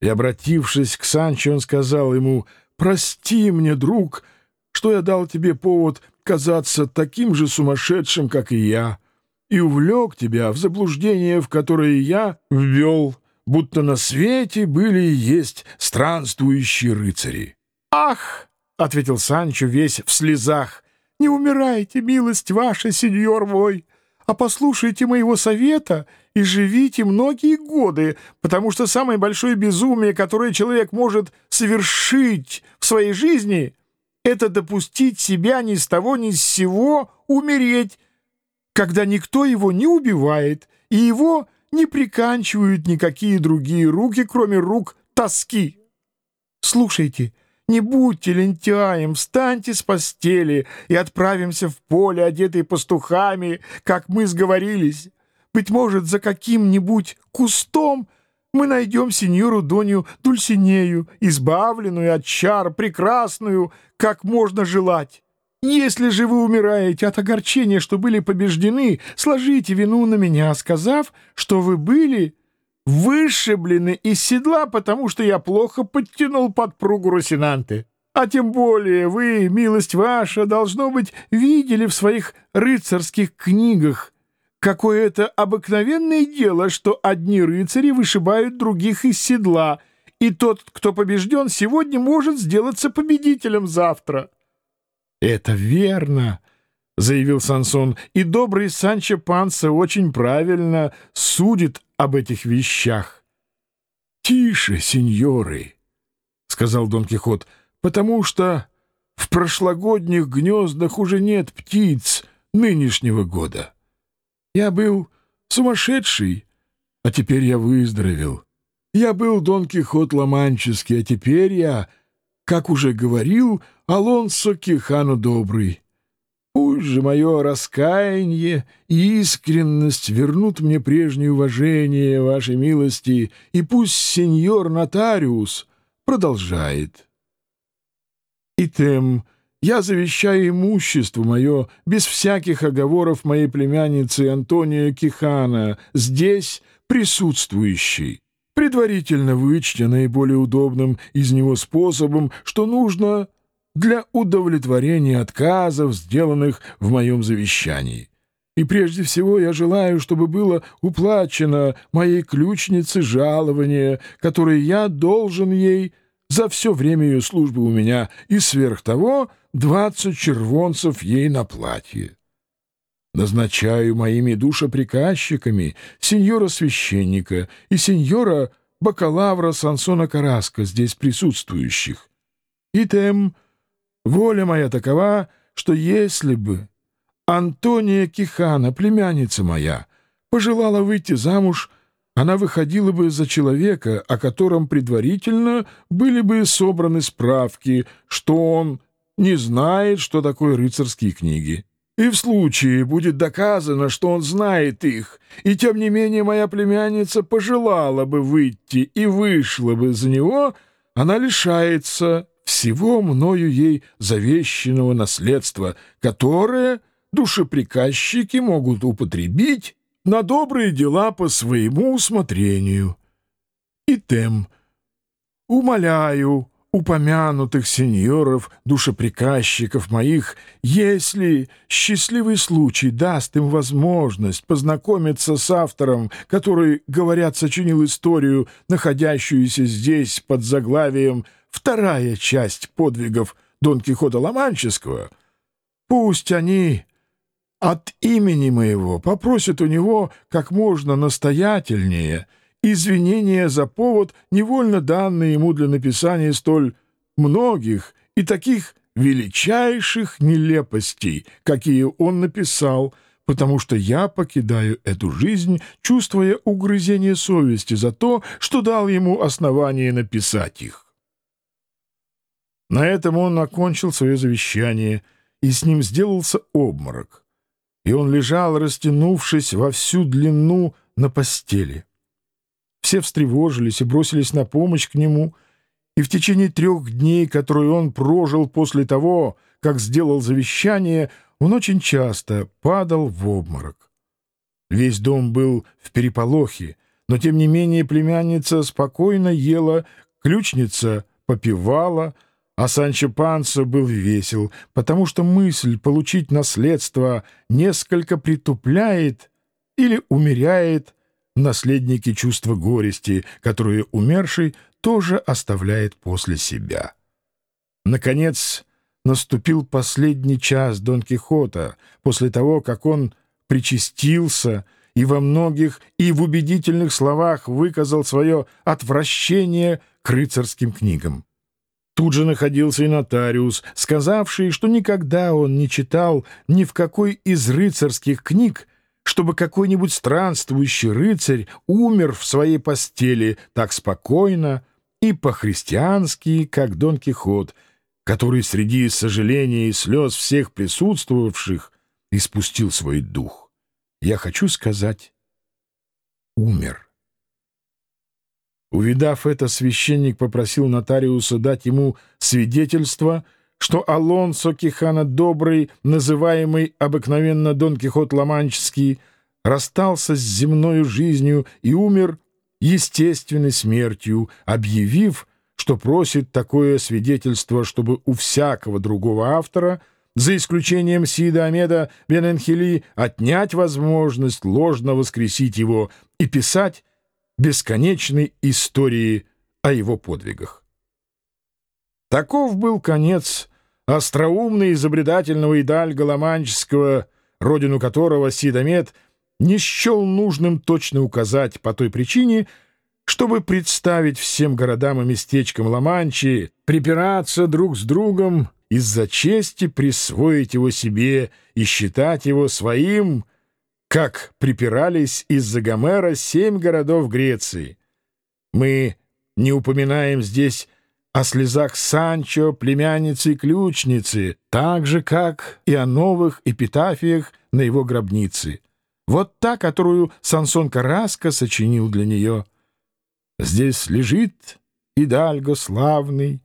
И, обратившись к Санчо, он сказал ему, «Прости мне, друг, что я дал тебе повод казаться таким же сумасшедшим, как и я, и увлек тебя в заблуждение, в которое я ввел, будто на свете были и есть странствующие рыцари». «Ах!» — ответил Санчо весь в слезах. «Не умирайте, милость ваша, сеньор мой, а послушайте моего совета и живите многие годы, потому что самое большое безумие, которое человек может совершить в своей жизни, это допустить себя ни с того ни с сего умереть, когда никто его не убивает и его не приканчивают никакие другие руки, кроме рук тоски. Слушайте, — не будьте лентяем, встаньте с постели и отправимся в поле, одетые пастухами, как мы сговорились. Быть может, за каким-нибудь кустом мы найдем сеньору Донью Дульсинею, избавленную от чар, прекрасную, как можно желать. Если же вы умираете от огорчения, что были побеждены, сложите вину на меня, сказав, что вы были вышиблены из седла, потому что я плохо подтянул подпругу Росинанты. А тем более вы, милость ваша, должно быть, видели в своих рыцарских книгах, какое это обыкновенное дело, что одни рыцари вышибают других из седла, и тот, кто побежден сегодня, может сделаться победителем завтра. — Это верно, — заявил Сансон, — и добрый Санчо Панса очень правильно судит об этих вещах. — Тише, сеньоры, — сказал Дон Кихот, — потому что в прошлогодних гнездах уже нет птиц нынешнего года. Я был сумасшедший, а теперь я выздоровел. Я был Дон Кихот Ломанческий, а теперь я, как уже говорил, Алонсо Кихану Добрый. Пусть же мое раскаяние и искренность вернут мне прежнее уважение, вашей милости, и пусть сеньор нотариус продолжает. И тем я завещаю имущество мое без всяких оговоров моей племянницы Антония Кихана, здесь присутствующей, предварительно вычтя наиболее удобным из него способом, что нужно для удовлетворения отказов, сделанных в моем завещании. И прежде всего я желаю, чтобы было уплачено моей ключнице жалование, которое я должен ей за все время ее службы у меня, и сверх того двадцать червонцев ей на платье. Назначаю моими душеприказчиками сеньора-священника и сеньора бакалавра Сансона Караска, здесь присутствующих. И тем Воля моя такова, что если бы Антония Кихана, племянница моя, пожелала выйти замуж, она выходила бы за человека, о котором предварительно были бы собраны справки, что он не знает, что такое рыцарские книги. И в случае будет доказано, что он знает их, и тем не менее моя племянница пожелала бы выйти и вышла бы за него, она лишается всего мною ей завещанного наследства, которое душеприказчики могут употребить на добрые дела по своему усмотрению. И тем, умоляю упомянутых сеньоров, душеприказчиков моих, если счастливый случай даст им возможность познакомиться с автором, который, говорят, сочинил историю, находящуюся здесь под заглавием вторая часть подвигов Дон Кихота Ломанческого, пусть они от имени моего попросят у него как можно настоятельнее извинения за повод, невольно данный ему для написания столь многих и таких величайших нелепостей, какие он написал, потому что я покидаю эту жизнь, чувствуя угрызение совести за то, что дал ему основание написать их. На этом он окончил свое завещание, и с ним сделался обморок. И он лежал, растянувшись во всю длину на постели. Все встревожились и бросились на помощь к нему, и в течение трех дней, которые он прожил после того, как сделал завещание, он очень часто падал в обморок. Весь дом был в переполохе, но тем не менее племянница спокойно ела, ключница попивала, а Санчо Панса был весел, потому что мысль получить наследство несколько притупляет или умеряет наследники чувства горести, которые умерший тоже оставляет после себя. Наконец, наступил последний час Дон Кихота, после того, как он причастился и во многих и в убедительных словах выказал свое отвращение к рыцарским книгам. Тут же находился и нотариус, сказавший, что никогда он не читал ни в какой из рыцарских книг, чтобы какой-нибудь странствующий рыцарь умер в своей постели так спокойно и по-христиански, как Дон Кихот, который среди сожаления и слез всех присутствовавших испустил свой дух. Я хочу сказать, умер. Увидав это, священник попросил нотариуса дать ему свидетельство, что Алонсо Кихана Добрый, называемый обыкновенно Дон Кихот Ламанческий, расстался с земною жизнью и умер естественной смертью, объявив, что просит такое свидетельство, чтобы у всякого другого автора, за исключением Сида Амеда Бененхили, отнять возможность ложно воскресить его и писать бесконечной истории о его подвигах. Таков был конец остроумно изобретательного идальга Ломанческого, родину которого Сидомет не счел нужным точно указать по той причине, чтобы представить всем городам и местечкам Ла-Манчи, припираться друг с другом из-за чести присвоить его себе и считать его своим, как припирались из-за Гомера семь городов Греции. Мы не упоминаем здесь о слезах Санчо, племянницы и ключницы, так же, как и о новых эпитафиях на его гробнице. Вот та, которую Сансон Караско сочинил для нее — Здесь лежит Идальго славный,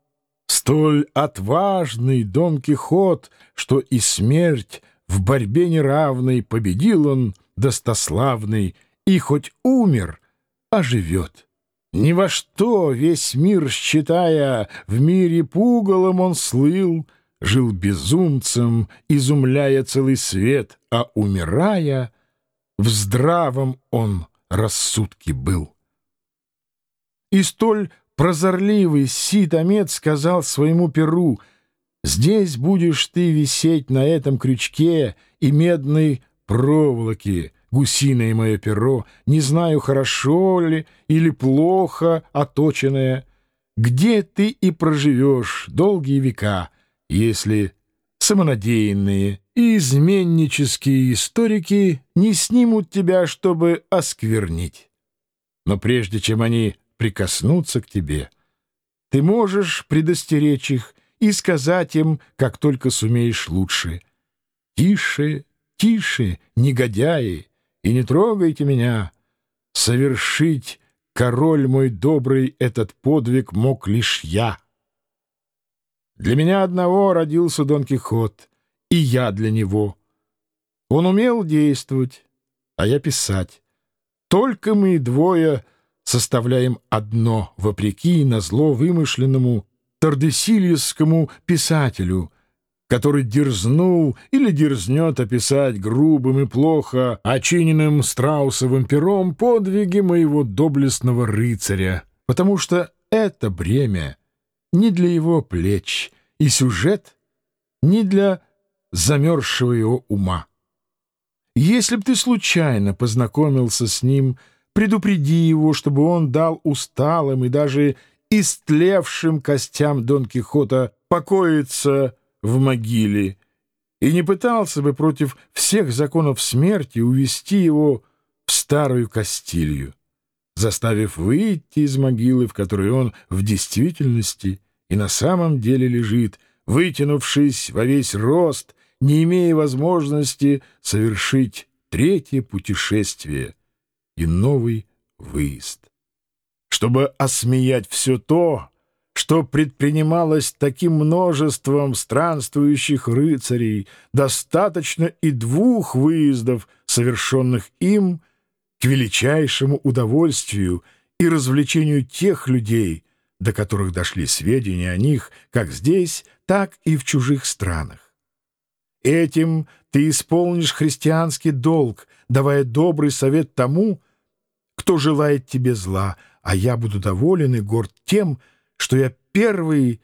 столь отважный Дон Кихот, что и смерть в борьбе неравной победил он достославный, и хоть умер, оживет. Ни во что весь мир считая, в мире пугалом он слыл, жил безумцем, изумляя целый свет, а умирая, в здравом он рассудке был. И столь прозорливый Сид-Амет сказал своему перу, «Здесь будешь ты висеть на этом крючке и медной проволоке, гусиное мое перо, не знаю, хорошо ли или плохо оточенное, где ты и проживешь долгие века, если самонадеянные и изменнические историки не снимут тебя, чтобы осквернить. Но прежде чем они прикоснуться к тебе. Ты можешь предостеречь их и сказать им, как только сумеешь лучше. «Тише, тише, негодяи, и не трогайте меня. Совершить, король мой добрый, этот подвиг мог лишь я. Для меня одного родился Дон Кихот, и я для него. Он умел действовать, а я писать. Только мы двое — составляем одно, вопреки назло вымышленному тардесильевскому писателю, который дерзнул или дерзнет описать грубым и плохо очиненным страусовым пером подвиги моего доблестного рыцаря, потому что это бремя не для его плеч и сюжет не для замерзшего его ума. Если б ты случайно познакомился с ним — Предупреди его, чтобы он дал усталым и даже истлевшим костям Дон Кихота покоиться в могиле и не пытался бы против всех законов смерти увести его в старую Кастилью, заставив выйти из могилы, в которой он в действительности и на самом деле лежит, вытянувшись во весь рост, не имея возможности совершить третье путешествие — и новый выезд. Чтобы осмеять все то, что предпринималось таким множеством странствующих рыцарей, достаточно и двух выездов, совершенных им, к величайшему удовольствию и развлечению тех людей, до которых дошли сведения о них как здесь, так и в чужих странах. Этим ты исполнишь христианский долг, давая добрый совет тому, кто желает тебе зла, а я буду доволен и горд тем, что я первый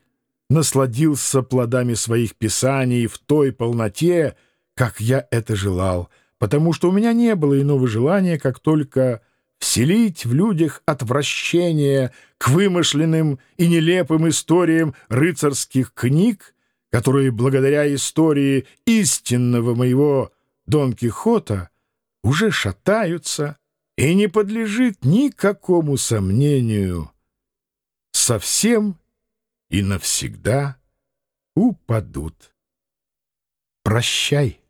насладился плодами своих писаний в той полноте, как я это желал, потому что у меня не было иного желания, как только вселить в людях отвращение к вымышленным и нелепым историям рыцарских книг, которые благодаря истории истинного моего Дон Кихота уже шатаются и не подлежит никакому сомнению, совсем и навсегда упадут. Прощай.